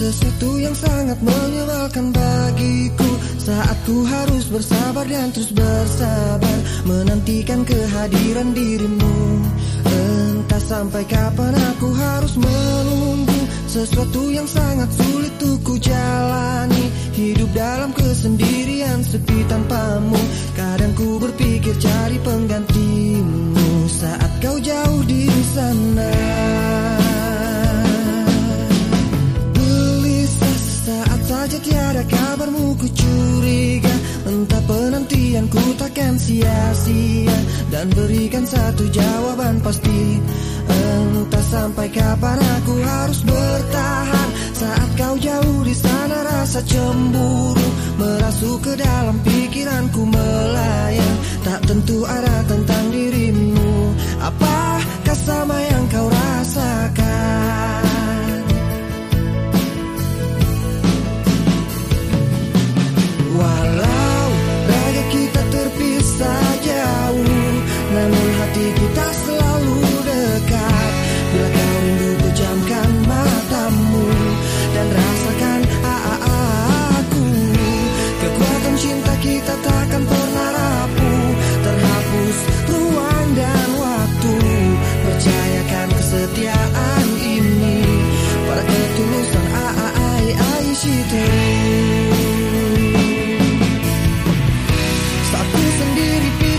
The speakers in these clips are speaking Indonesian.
Sesuatu yang sangat menyebalkan bagiku. Saat ku harus bersabar dan terus bersabar Menantikan kehadiran dirimu. Entah sampai kapan aku harus menunggu Sesuatu yang sangat sulit untuk ku jalani Hidup dalam kesendirian sepi tanpamu. Kadang ku berpikir cari penggantimu takkan sia-sia Dan berikan satu jawaban pasti. Entah sampai kapan aku harus bertahan. Saat kau jauh di sana rasa cemburu Merasuk ke dalam pikiranku melayang. Tak tentu arah tentang dirimu. Apakah sendiri.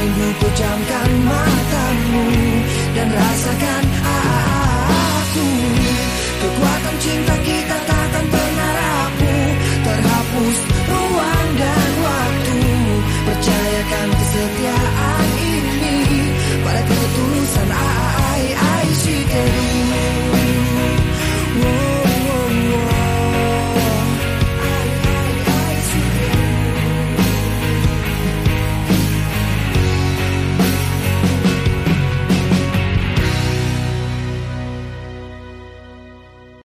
Rindu pejamkan matamu